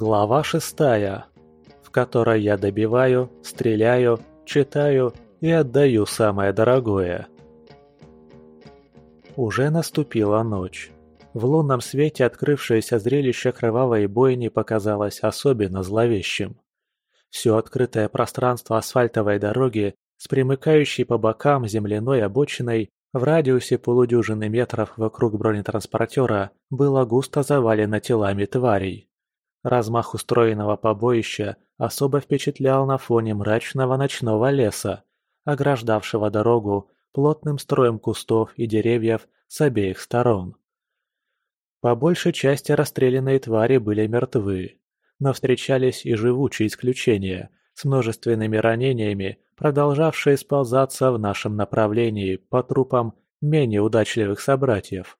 Глава шестая, в которой я добиваю, стреляю, читаю и отдаю самое дорогое. Уже наступила ночь. В лунном свете открывшееся зрелище кровавой бойни показалось особенно зловещим. Все открытое пространство асфальтовой дороги с примыкающей по бокам земляной обочиной в радиусе полудюжины метров вокруг бронетранспортера было густо завалено телами тварей. Размах устроенного побоища особо впечатлял на фоне мрачного ночного леса, ограждавшего дорогу плотным строем кустов и деревьев с обеих сторон. По большей части расстрелянные твари были мертвы, но встречались и живучие исключения с множественными ранениями, продолжавшие сползаться в нашем направлении по трупам менее удачливых собратьев.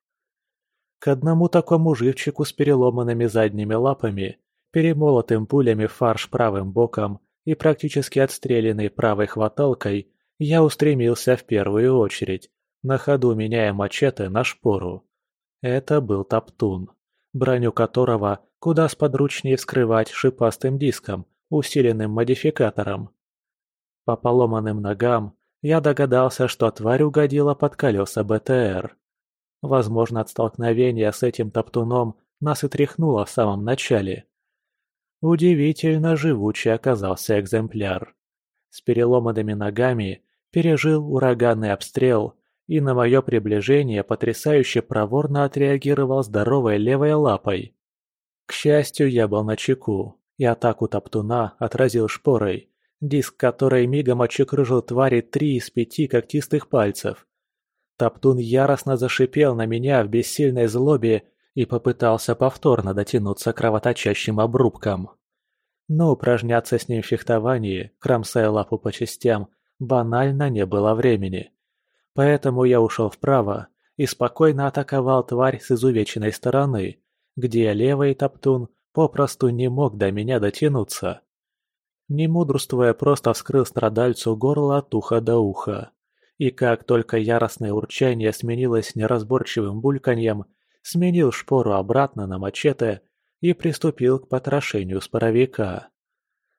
К одному такому живчику с переломанными задними лапами, перемолотым пулями фарш правым боком и практически отстрелянной правой хваталкой, я устремился в первую очередь, на ходу меняя мачете на шпору. Это был топтун, броню которого куда сподручнее вскрывать шипастым диском, усиленным модификатором. По поломанным ногам я догадался, что тварь угодила под колеса БТР. Возможно, от столкновения с этим топтуном нас и тряхнуло в самом начале. Удивительно живучий оказался экземпляр. С переломанными ногами пережил ураганный обстрел и на мое приближение потрясающе проворно отреагировал здоровой левой лапой. К счастью, я был начеку, и атаку топтуна отразил шпорой, диск которой мигом очекрыжил твари три из пяти когтистых пальцев. Топтун яростно зашипел на меня в бессильной злобе и попытался повторно дотянуться к кровоточащим обрубкам. Но упражняться с ним в фехтовании, кромсая лапу по частям, банально не было времени. Поэтому я ушел вправо и спокойно атаковал тварь с изувеченной стороны, где левый топтун попросту не мог до меня дотянуться. Не мудрствуя, просто вскрыл страдальцу горло от уха до уха. И как только яростное урчание сменилось неразборчивым бульканьем, сменил шпору обратно на мачете и приступил к потрошению споровика.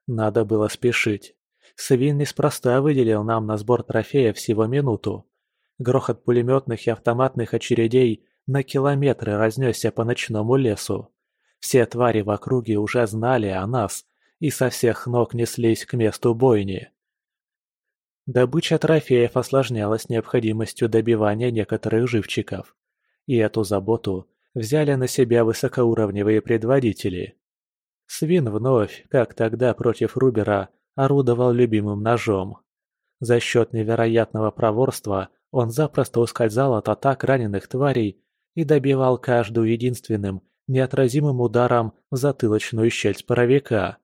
Надо было спешить. Свин неспроста выделил нам на сбор трофея всего минуту. Грохот пулеметных и автоматных очередей на километры разнесся по ночному лесу. Все твари в округе уже знали о нас и со всех ног неслись к месту бойни. Добыча трофеев осложнялась необходимостью добивания некоторых живчиков. И эту заботу взяли на себя высокоуровневые предводители. Свин вновь, как тогда против Рубера, орудовал любимым ножом. За счет невероятного проворства он запросто ускользал от атак раненых тварей и добивал каждую единственным, неотразимым ударом в затылочную щель споровика.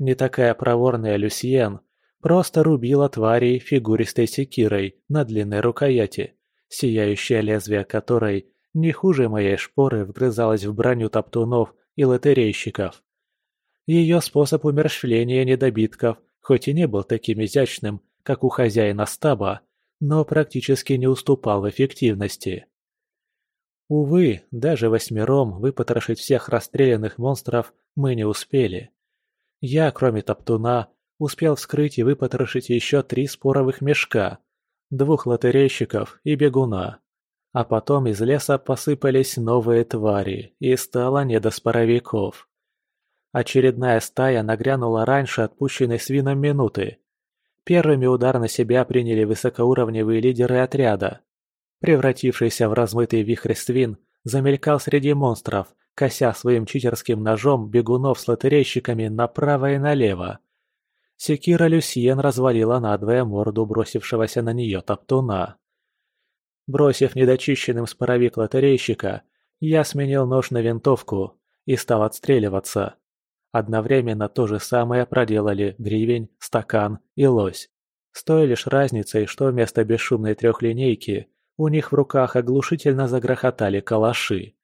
Не такая проворная Люсьен Просто рубила тварей фигуристой секирой на длинной рукояти, сияющее лезвие которой не хуже моей шпоры вгрызалось в броню топтунов и лотерейщиков. Ее способ умерщвления недобитков хоть и не был таким изящным, как у хозяина стаба, но практически не уступал в эффективности. Увы, даже восьмером выпотрошить всех расстрелянных монстров мы не успели. Я, кроме топтуна, успел вскрыть и выпотрошить еще три споровых мешка, двух лотерейщиков и бегуна. А потом из леса посыпались новые твари, и стало не до споровиков. Очередная стая нагрянула раньше отпущенной свином минуты. Первыми удар на себя приняли высокоуровневые лидеры отряда. Превратившийся в размытый вихрь свин замелькал среди монстров, кося своим читерским ножом бегунов с лотерейщиками направо и налево. Секира Люсьен развалила надвое морду бросившегося на нее топтуна. Бросив недочищенным споровик лотерейщика, я сменил нож на винтовку и стал отстреливаться. Одновременно то же самое проделали гривень, стакан и лось. С той лишь разницей, что вместо бесшумной трехлинейки у них в руках оглушительно загрохотали калаши.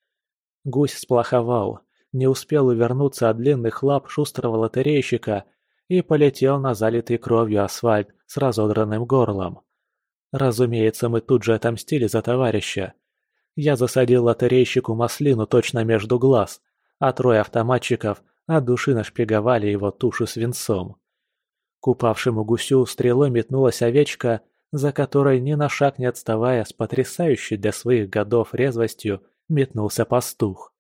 Гусь сплоховал, не успел увернуться от длинных лап шустрого лотерейщика и полетел на залитый кровью асфальт с разодранным горлом. Разумеется, мы тут же отомстили за товарища. Я засадил лотерейщику маслину точно между глаз, а трое автоматчиков от души нашпиговали его тушу свинцом. К упавшему гусю стрелой метнулась овечка, за которой ни на шаг не отставая с потрясающей для своих годов резвостью метнулся пастух.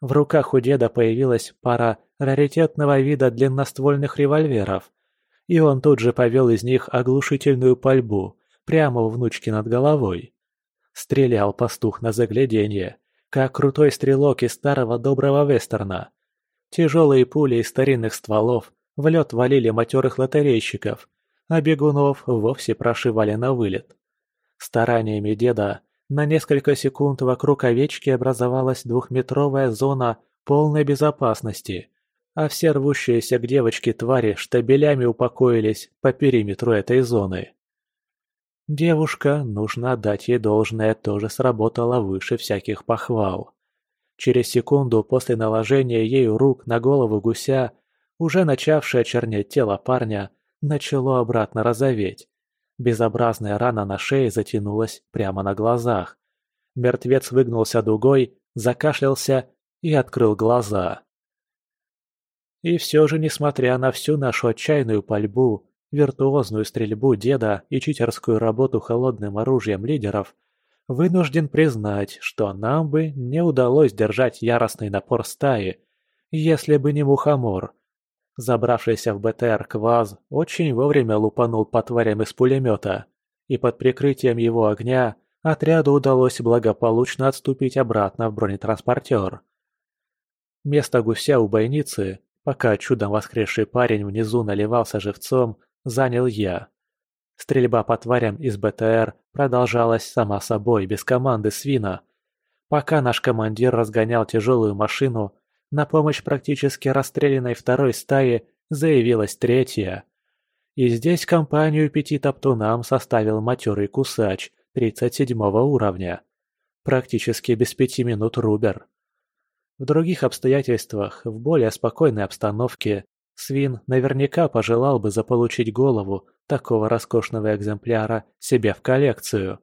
В руках у деда появилась пара раритетного вида длинноствольных револьверов, и он тут же повел из них оглушительную пальбу прямо у внучки над головой. Стрелял пастух на загляденье, как крутой стрелок из старого доброго вестерна. Тяжелые пули из старинных стволов в лед валили матерых лотерейщиков, а бегунов вовсе прошивали на вылет. Стараниями деда на несколько секунд вокруг овечки образовалась двухметровая зона полной безопасности, а все рвущиеся к девочке твари штабелями упокоились по периметру этой зоны. Девушка, нужно отдать ей должное, тоже сработала выше всяких похвал. Через секунду после наложения ею рук на голову гуся, уже начавшее чернеть тело парня, начало обратно розоветь. Безобразная рана на шее затянулась прямо на глазах. Мертвец выгнулся дугой, закашлялся и открыл глаза. И все же, несмотря на всю нашу отчаянную пальбу, виртуозную стрельбу деда и читерскую работу холодным оружием лидеров, вынужден признать, что нам бы не удалось держать яростный напор стаи, если бы не мухомор. Забравшийся в БТР Кваз очень вовремя лупанул по тварям из пулемета, и под прикрытием его огня отряду удалось благополучно отступить обратно в бронетранспортер. Место гуся у бойницы, пока чудом воскресший парень внизу наливался живцом, занял я. Стрельба по тварям из БТР продолжалась сама собой, без команды свина. Пока наш командир разгонял тяжелую машину, на помощь практически расстрелянной второй стае заявилась третья. И здесь компанию пяти топтунам составил матерый кусач 37 уровня. Практически без пяти минут Рубер. В других обстоятельствах, в более спокойной обстановке, Свин наверняка пожелал бы заполучить голову такого роскошного экземпляра себе в коллекцию.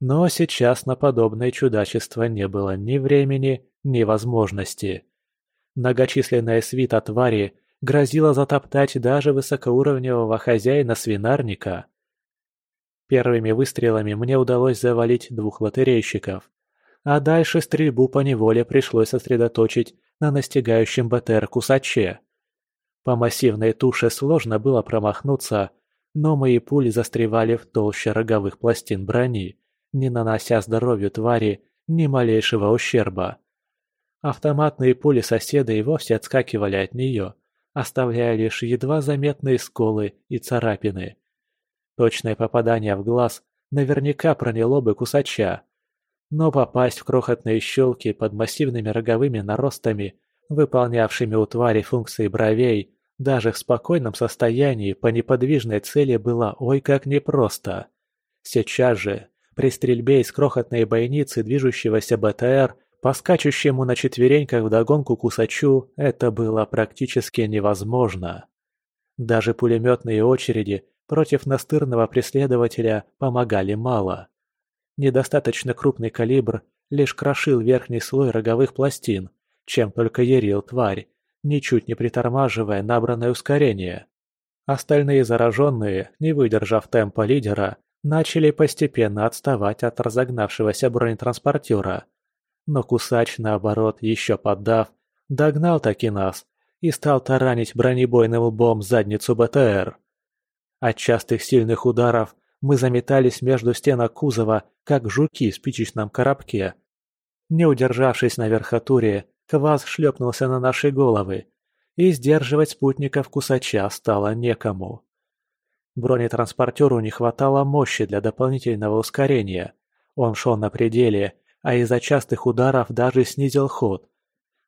Но сейчас на подобное чудачество не было ни времени, ни возможности. Многочисленная свита твари грозила затоптать даже высокоуровневого хозяина свинарника. Первыми выстрелами мне удалось завалить двух лотерейщиков, а дальше стрельбу по неволе пришлось сосредоточить на настигающем БТР Кусаче. По массивной туше сложно было промахнуться, но мои пули застревали в толще роговых пластин брони, не нанося здоровью твари ни малейшего ущерба. Автоматные пули соседа и вовсе отскакивали от нее, оставляя лишь едва заметные сколы и царапины. Точное попадание в глаз наверняка проняло бы кусача, но попасть в крохотные щелки под массивными роговыми наростами, выполнявшими у твари функции бровей, даже в спокойном состоянии по неподвижной цели было ой как непросто. Сейчас же, при стрельбе из крохотной бойницы движущегося БТР, по скачущему на четвереньках вдогонку кусачу, это было практически невозможно. Даже пулеметные очереди против настырного преследователя помогали мало. Недостаточно крупный калибр лишь крошил верхний слой роговых пластин, чем только ярил тварь, ничуть не притормаживая набранное ускорение. Остальные зараженные, не выдержав темпа лидера, начали постепенно отставать от разогнавшегося бронетранспортера. Но Кусач, наоборот, еще поддав, догнал таки нас и стал таранить бронебойным лбом задницу БТР. От частых сильных ударов мы заметались между стенок кузова, как жуки в спичечном коробке. Не удержавшись на верхотуре, Квас шлепнулся на наши головы, и сдерживать спутников кусача стало некому. Бронетранспортеру не хватало мощи для дополнительного ускорения. Он шел на пределе, а из-за частых ударов даже снизил ход.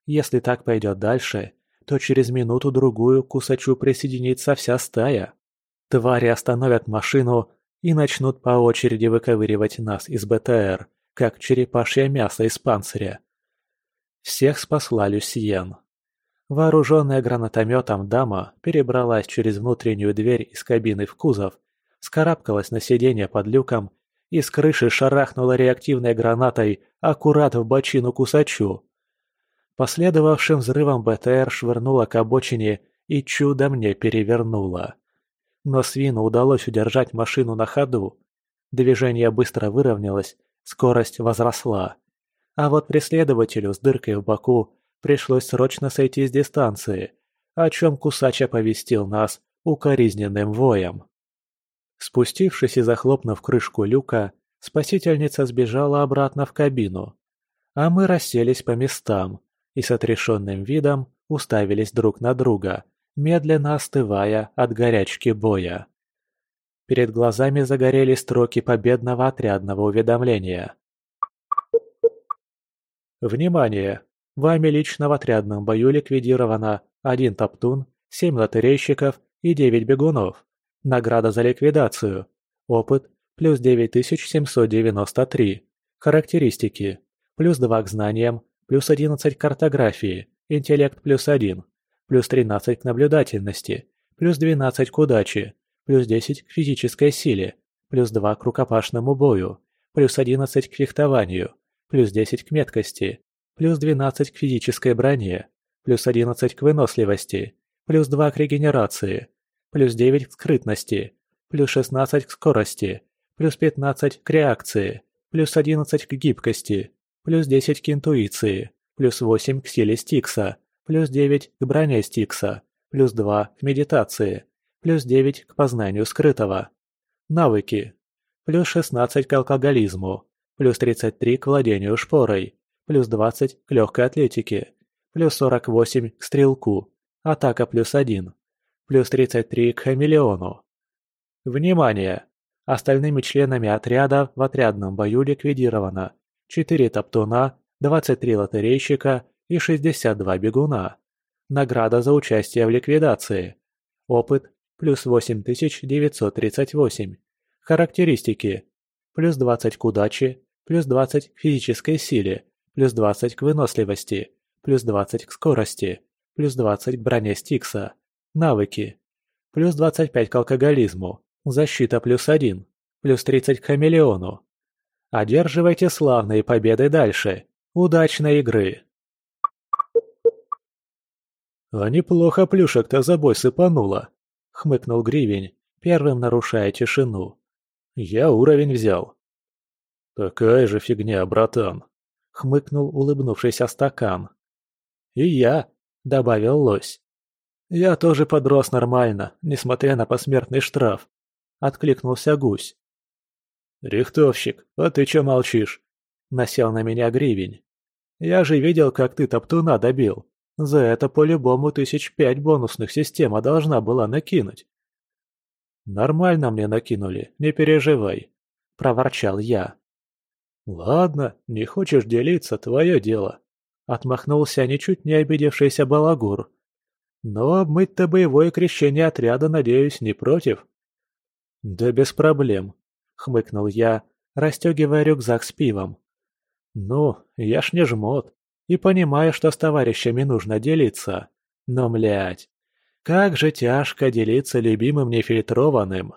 Если так пойдет дальше, то через минуту-другую кусачу присоединится вся стая. Твари остановят машину и начнут по очереди выковыривать нас из БТР, как черепашье мясо из панциря. Всех спасла Люсьен. Вооруженная гранатометом дама перебралась через внутреннюю дверь из кабины в кузов, скарабкалась на сиденье под люком и с крыши шарахнула реактивной гранатой аккурат в бочину кусачу. Последовавшим взрывом БТР швырнула к обочине и чудом не перевернула. Но свину удалось удержать машину на ходу. Движение быстро выровнялось, скорость возросла. А вот преследователю с дыркой в боку пришлось срочно сойти с дистанции, о чем Кусач оповестил нас укоризненным воем. Спустившись и захлопнув крышку люка, спасительница сбежала обратно в кабину. А мы расселись по местам и с отрешенным видом уставились друг на друга, медленно остывая от горячки боя. Перед глазами загорелись строки победного отрядного уведомления. Внимание! Вами лично в отрядном бою ликвидировано один топтун, семь лотерейщиков и девять бегунов. Награда за ликвидацию. Опыт – плюс 9793. Характеристики – плюс 2 к знаниям, плюс 11 к картографии, интеллект плюс 1, плюс 13 к наблюдательности, плюс 12 к удаче, плюс 10 к физической силе, плюс 2 к рукопашному бою, плюс 11 к фехтованию, плюс 10 к меткости, плюс 12 к физической броне, плюс 11 к выносливости, плюс 2 к регенерации, плюс 9 к скрытности, плюс 16 к скорости, плюс 15 к реакции, плюс 11 к гибкости, плюс 10 к интуиции, плюс 8 к силе Стикса, плюс 9 к броне Стикса, плюс 2 к медитации, плюс 9 к познанию скрытого. Навыки. Плюс 16 к алкоголизму, плюс 33 к владению шпорой, плюс 20 к легкой атлетике, плюс 48 к стрелку, атака плюс 1, плюс 33 к хамелеону. Внимание! Остальными членами отряда в отрядном бою ликвидировано 4 топтуна, 23 лотерейщика и 62 бегуна. Награда за участие в ликвидации. Опыт – плюс 8938. Характеристики – плюс 20 к удаче, плюс 20 к физической силе, плюс 20 к выносливости, плюс 20 к скорости, плюс 20 к броне Стикса. Навыки. Плюс 25 к алкоголизму, защита плюс 1, плюс 30 к хамелеону, Одерживайте славные победы дальше. Удачной игры! «А неплохо плюшек-то за бой сыпануло», — хмыкнул Гривень, первым нарушая тишину. «Я уровень взял». «Такая же фигня, братан», — хмыкнул улыбнувшийся стакан. «И я», — добавил лось. «Я тоже подрос нормально, несмотря на посмертный штраф», — откликнулся гусь. «Рихтовщик, а ты чё молчишь?» – насел на меня гривень. «Я же видел, как ты топтуна добил. За это по-любому тысяч пять бонусных система должна была накинуть». «Нормально мне накинули, не переживай», – проворчал я. «Ладно, не хочешь делиться, твое дело», – отмахнулся ничуть не обидевшийся балагур. «Но обмыть-то боевое крещение отряда, надеюсь, не против?» «Да без проблем», — хмыкнул я, расстегивая рюкзак с пивом. «Ну, я ж не жмот, и понимаю, что с товарищами нужно делиться. Но, млядь, как же тяжко делиться любимым нефильтрованным!»